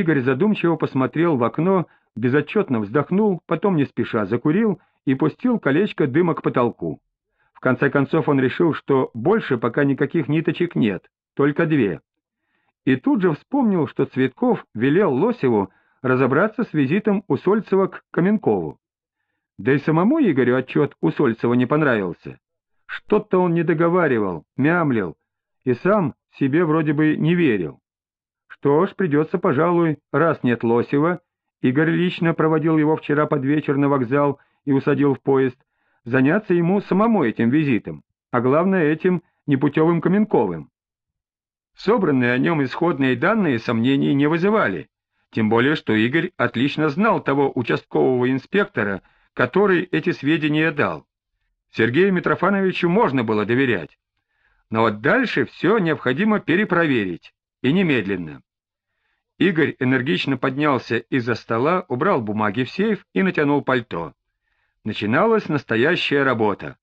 Игорь задумчиво посмотрел в окно, безотчетно вздохнул, потом не спеша закурил и пустил колечко дыма к потолку. В конце концов он решил, что больше пока никаких ниточек нет, только две. И тут же вспомнил, что Цветков велел Лосеву разобраться с визитом Усольцева к Каменкову. Да и самому Игорю отчет Усольцева не понравился. Что-то он не договаривал, мямлил, и сам себе вроде бы не верил. Что ж, придется, пожалуй, раз нет Лосева, Игорь лично проводил его вчера под вечер на вокзал и усадил в поезд, заняться ему самому этим визитом, а главное этим непутевым Каменковым. Собранные о нем исходные данные сомнений не вызывали, тем более что Игорь отлично знал того участкового инспектора, который эти сведения дал. Сергею Митрофановичу можно было доверять. Но вот дальше все необходимо перепроверить, и немедленно. Игорь энергично поднялся из-за стола, убрал бумаги в сейф и натянул пальто. Начиналась настоящая работа.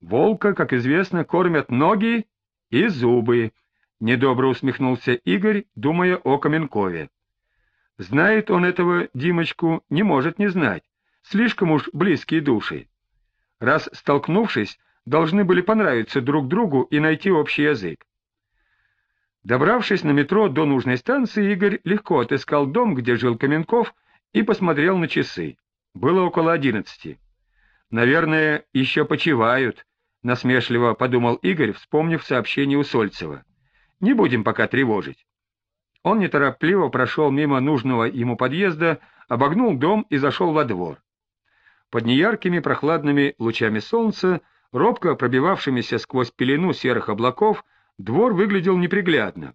Волка, как известно, кормят ноги и зубы, — недобро усмехнулся Игорь, думая о Каменкове. Знает он этого Димочку, не может не знать, слишком уж близкие души. Раз столкнувшись, должны были понравиться друг другу и найти общий язык. Добравшись на метро до нужной станции, Игорь легко отыскал дом, где жил Каменков, и посмотрел на часы. Было около одиннадцати. «Наверное, еще почивают», — насмешливо подумал Игорь, вспомнив сообщение у Сольцева. «Не будем пока тревожить». Он неторопливо прошел мимо нужного ему подъезда, обогнул дом и зашел во двор. Под неяркими прохладными лучами солнца, робко пробивавшимися сквозь пелену серых облаков, двор выглядел неприглядно.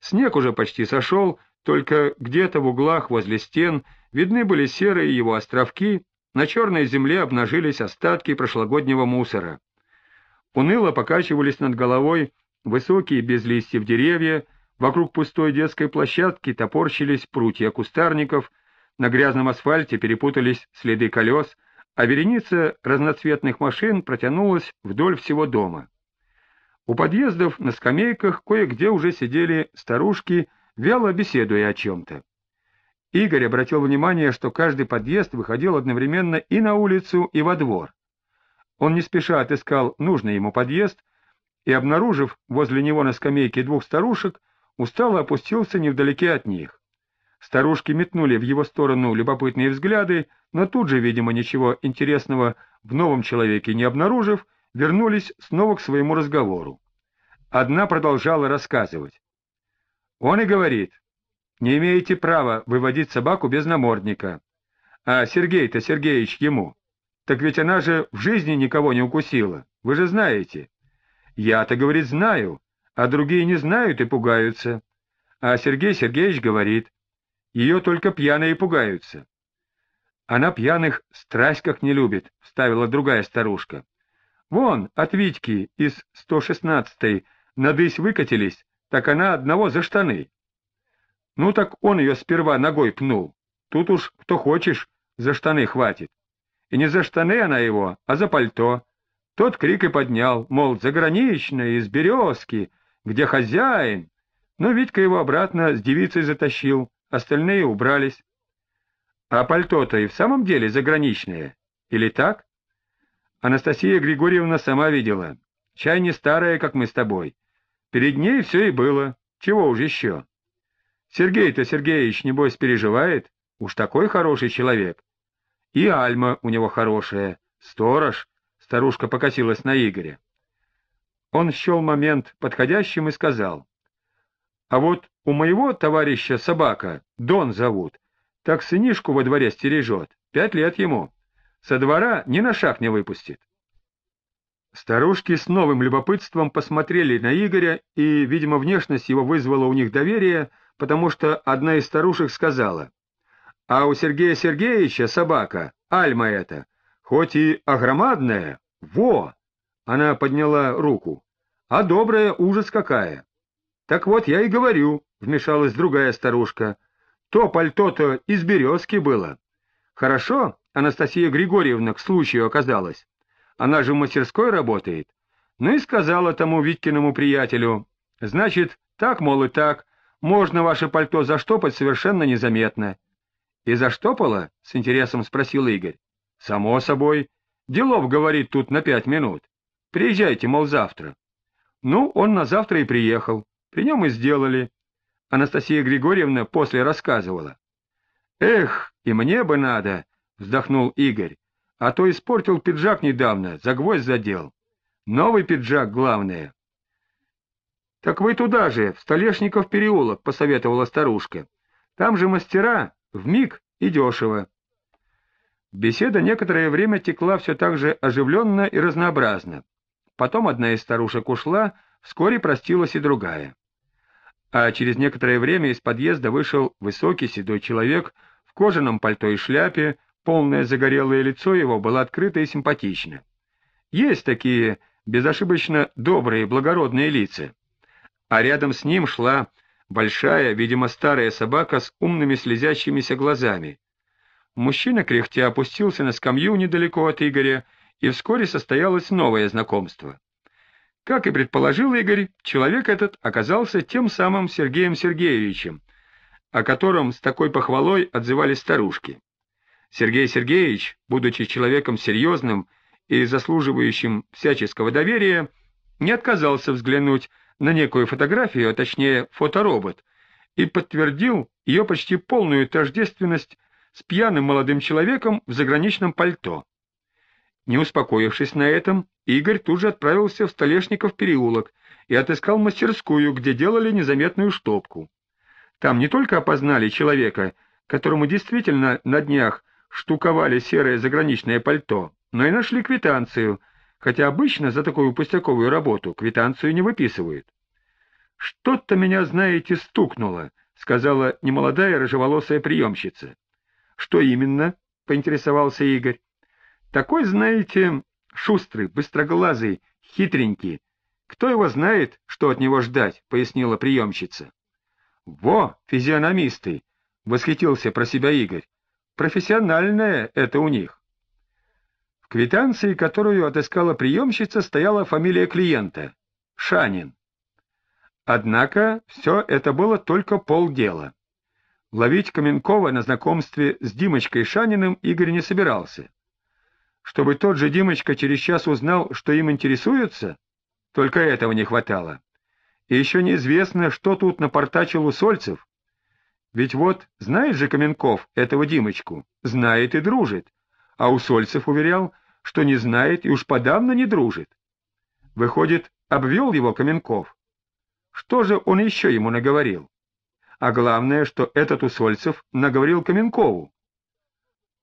Снег уже почти сошел, только где-то в углах возле стен видны были серые его островки, на черной земле обнажились остатки прошлогоднего мусора. Уныло покачивались над головой высокие без листьев деревья, вокруг пустой детской площадки топорщились прутья кустарников, на грязном асфальте перепутались следы колес — а вереница разноцветных машин протянулась вдоль всего дома. У подъездов на скамейках кое-где уже сидели старушки, вяло беседуя о чем-то. Игорь обратил внимание, что каждый подъезд выходил одновременно и на улицу, и во двор. Он не спеша отыскал нужный ему подъезд и, обнаружив возле него на скамейке двух старушек, устало опустился невдалеке от них. Старушки метнули в его сторону любопытные взгляды, но тут же, видимо, ничего интересного в новом человеке не обнаружив, вернулись снова к своему разговору. Одна продолжала рассказывать. Он и говорит, не имеете права выводить собаку без намордника. А Сергей-то Сергеевич ему. Так ведь она же в жизни никого не укусила, вы же знаете. Я-то, говорит, знаю, а другие не знают и пугаются. А Сергей Сергеевич говорит, ее только пьяные пугаются. Она пьяных страсть как не любит, — вставила другая старушка. Вон, от Витьки из 116-й надысь выкатились, так она одного за штаны. Ну так он ее сперва ногой пнул. Тут уж кто хочешь, за штаны хватит. И не за штаны она его, а за пальто. Тот крик и поднял, мол, заграничная, из березки, где хозяин. Но Витька его обратно с девицей затащил, остальные убрались. А пальто-то и в самом деле заграничное, или так? Анастасия Григорьевна сама видела. Чай не старая, как мы с тобой. Перед ней все и было. Чего уж еще? Сергей-то Сергеевич, небось, переживает. Уж такой хороший человек. И Альма у него хорошая. Сторож. Старушка покосилась на Игоря. Он счел момент подходящим и сказал. А вот у моего товарища собака, Дон зовут, так сынишку во дворе стережет, пять лет ему. Со двора ни на шаг не выпустит. Старушки с новым любопытством посмотрели на Игоря, и, видимо, внешность его вызвала у них доверие, потому что одна из старушек сказала, «А у Сергея Сергеевича собака, Альма эта, хоть и огромадная, во!» Она подняла руку. «А добрая ужас какая!» «Так вот я и говорю», — вмешалась другая старушка, — «то пальто-то из березки было». «Хорошо, Анастасия Григорьевна к случаю оказалась. Она же в мастерской работает. Ну и сказала тому Виткиному приятелю, значит, так, мол, и так, можно ваше пальто заштопать совершенно незаметно. — И заштопала? — с интересом спросил Игорь. — Само собой. Делов говорит тут на пять минут. Приезжайте, мол, завтра. Ну, он на завтра и приехал. При нем и сделали. Анастасия Григорьевна после рассказывала. «Эх, и мне бы надо!» — вздохнул Игорь. «А то испортил пиджак недавно, за гвоздь задел. Новый пиджак, главное». «Так вы туда же, в Столешников переулок», — посоветовала старушка. «Там же мастера, в миг и дешево». Беседа некоторое время текла все так же оживленно и разнообразно. Потом одна из старушек ушла, вскоре простилась и другая. А через некоторое время из подъезда вышел высокий седой человек в кожаном пальто и шляпе, полное загорелое лицо его было открыто и симпатично. Есть такие безошибочно добрые, благородные лица. А рядом с ним шла большая, видимо, старая собака с умными слезящимися глазами. Мужчина кряхтя опустился на скамью недалеко от Игоря, и вскоре состоялось новое знакомство. Как и предположил Игорь, человек этот оказался тем самым Сергеем Сергеевичем, о котором с такой похвалой отзывались старушки. Сергей Сергеевич, будучи человеком серьезным и заслуживающим всяческого доверия, не отказался взглянуть на некую фотографию, а точнее фоторобот, и подтвердил ее почти полную тождественность с пьяным молодым человеком в заграничном пальто. Не успокоившись на этом, Игорь тут же отправился в Столешников переулок и отыскал мастерскую, где делали незаметную штопку. Там не только опознали человека, которому действительно на днях штуковали серое заграничное пальто, но и нашли квитанцию, хотя обычно за такую пустяковую работу квитанцию не выписывают. «Что-то меня, знаете, стукнуло», — сказала немолодая рыжеволосая приемщица. «Что именно?» — поинтересовался Игорь. «Такой, знаете, шустрый, быстроглазый, хитренький. Кто его знает, что от него ждать?» — пояснила приемщица. «Во, физиономисты!» — восхитился про себя Игорь. «Профессиональное это у них». В квитанции, которую отыскала приемщица, стояла фамилия клиента — Шанин. Однако все это было только полдела. Ловить Каменкова на знакомстве с Димочкой Шаниным Игорь не собирался. Чтобы тот же Димочка через час узнал, что им интересуются, только этого не хватало. И еще неизвестно, что тут напортачил у Сольцев. Ведь вот знает же Каменков этого Димочку, знает и дружит, а у Сольцев уверял, что не знает и уж подавно не дружит. Выходит, обвел его Каменков. Что же он еще ему наговорил? А главное, что этот Усольцев наговорил Каменкову.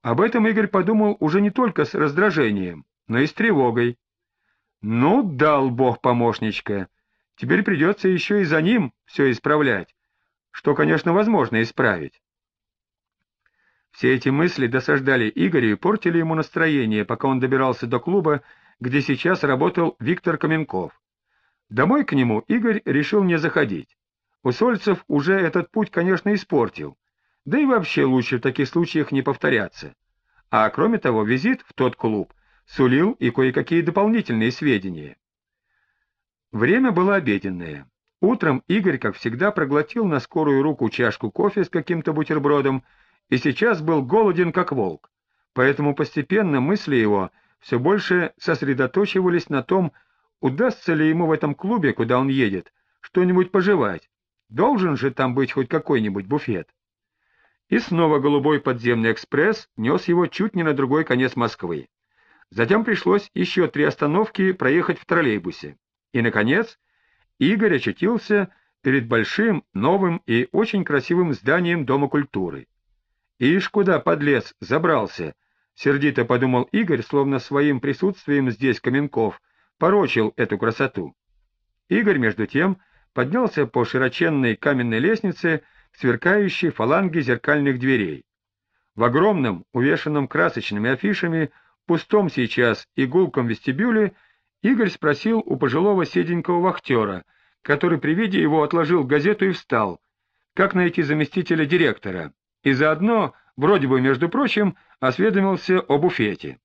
Об этом Игорь подумал уже не только с раздражением, но и с тревогой. Ну, дал бог помощничка. Теперь придется еще и за ним все исправлять, что, конечно, возможно исправить. Все эти мысли досаждали Игорю и портили ему настроение, пока он добирался до клуба, где сейчас работал Виктор Каменков. Домой к нему Игорь решил не заходить. Усольцев уже этот путь, конечно, испортил, да и вообще лучше в таких случаях не повторяться. А кроме того, визит в тот клуб сулил и кое-какие дополнительные сведения. Время было обеденное. Утром Игорь, как всегда, проглотил на скорую руку чашку кофе с каким-то бутербродом и сейчас был голоден, как волк. Поэтому постепенно мысли его все больше сосредоточивались на том, удастся ли ему в этом клубе, куда он едет, что-нибудь пожевать. Должен же там быть хоть какой-нибудь буфет. И снова голубой подземный экспресс нес его чуть не на другой конец Москвы. Затем пришлось еще три остановки проехать в троллейбусе. И, наконец, Игорь очутился перед большим, новым и очень красивым зданием Дома культуры. «Ишь, куда подлез, забрался!» — сердито подумал Игорь, словно своим присутствием здесь Каменков порочил эту красоту. Игорь, между тем, поднялся по широченной каменной лестнице к сверкающей фаланге зеркальных дверей. В огромном, увешанном красочными афишами, пустом сейчас и вестибюле, Игорь спросил у пожилого седенького вахтера, который при виде его отложил газету и встал, как найти заместителя директора, и заодно, вроде бы, между прочим, осведомился о буфете.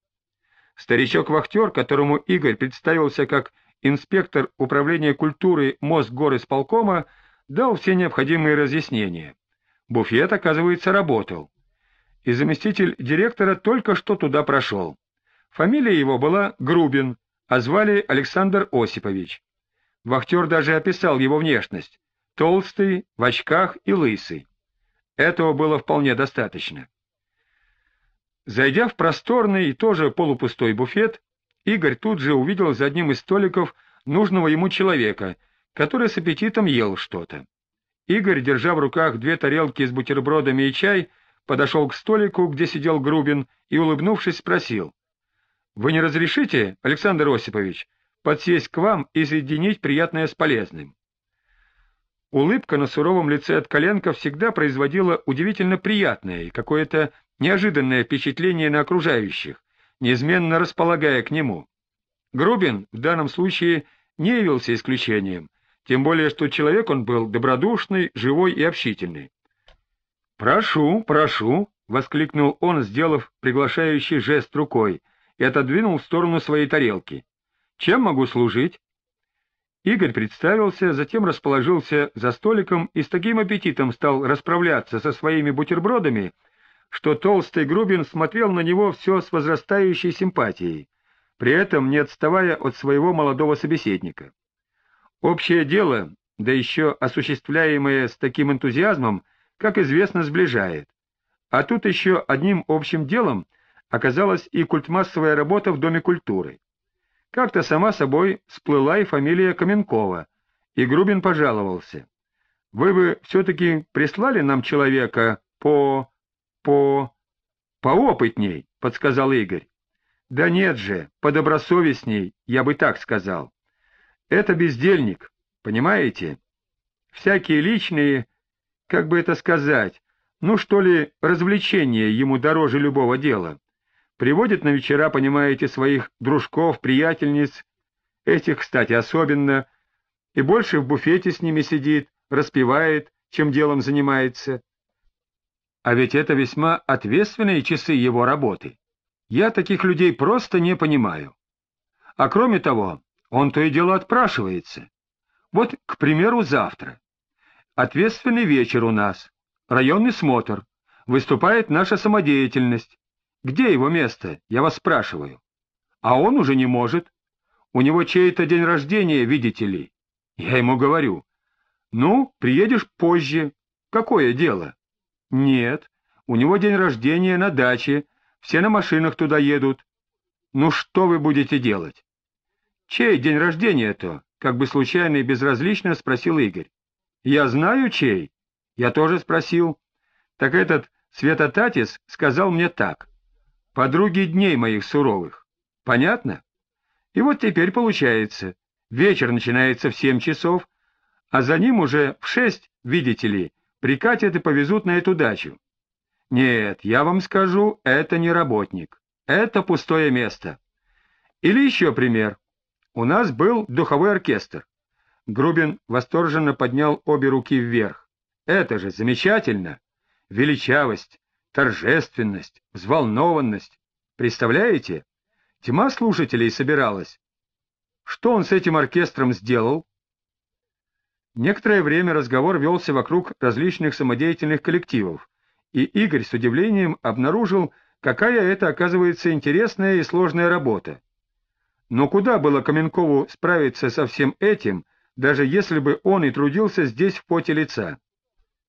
Старичок-вахтер, которому Игорь представился как инспектор управления культуры Мосгорисполкома, дал все необходимые разъяснения. Буфет, оказывается, работал. И заместитель директора только что туда прошел. Фамилия его была Грубин, а звали Александр Осипович. Вахтер даже описал его внешность. Толстый, в очках и лысый. Этого было вполне достаточно. Зайдя в просторный и тоже полупустой буфет, Игорь тут же увидел за одним из столиков нужного ему человека, который с аппетитом ел что-то. Игорь, держа в руках две тарелки с бутербродами и чай, подошел к столику, где сидел Грубин, и, улыбнувшись, спросил. — Вы не разрешите, Александр Осипович, подсесть к вам и соединить приятное с полезным? Улыбка на суровом лице от коленка всегда производила удивительно приятное и какое-то неожиданное впечатление на окружающих, неизменно располагая к нему. Грубин в данном случае не явился исключением, тем более что человек он был добродушный, живой и общительный. «Прошу, прошу!» — воскликнул он, сделав приглашающий жест рукой, и отодвинул в сторону своей тарелки. «Чем могу служить?» Игорь представился, затем расположился за столиком и с таким аппетитом стал расправляться со своими бутербродами, что толстый Грубин смотрел на него все с возрастающей симпатией, при этом не отставая от своего молодого собеседника. Общее дело, да еще осуществляемое с таким энтузиазмом, как известно, сближает. А тут еще одним общим делом оказалась и культмассовая работа в Доме культуры. Как-то сама собой всплыла и фамилия Каменкова, и Грубин пожаловался. «Вы бы все-таки прислали нам человека по... по... поопытней», — подсказал Игорь. «Да нет же, подобросовестней, я бы так сказал. Это бездельник, понимаете? Всякие личные, как бы это сказать, ну что ли, развлечения ему дороже любого дела. Приводит на вечера, понимаете, своих дружков, приятельниц, этих, кстати, особенно, и больше в буфете с ними сидит, распевает, чем делом занимается. А ведь это весьма ответственные часы его работы. Я таких людей просто не понимаю. А кроме того, он то и дело отпрашивается. Вот, к примеру, завтра. Ответственный вечер у нас, районный смотр, выступает наша самодеятельность, где его место, я вас спрашиваю? А он уже не может. У него чей-то день рождения, видите ли. Я ему говорю. Ну, приедешь позже. Какое дело? Нет, у него день рождения на даче, все на машинах туда едут. Ну что вы будете делать? Чей день рождения-то? Как бы случайно и безразлично спросил Игорь. Я знаю, чей. Я тоже спросил. Так этот Светотатис сказал мне так подруги дней моих суровых. Понятно? И вот теперь получается, вечер начинается в семь часов, а за ним уже в шесть, видите ли, прикатят и повезут на эту дачу. Нет, я вам скажу, это не работник, это пустое место. Или еще пример. У нас был духовой оркестр. Грубин восторженно поднял обе руки вверх. Это же замечательно! Величавость, торжественность, взволнованность. Представляете? Тьма слушателей собиралась. Что он с этим оркестром сделал? Некоторое время разговор велся вокруг различных самодеятельных коллективов, и Игорь с удивлением обнаружил, какая это, оказывается, интересная и сложная работа. Но куда было Каменкову справиться со всем этим, даже если бы он и трудился здесь в поте лица?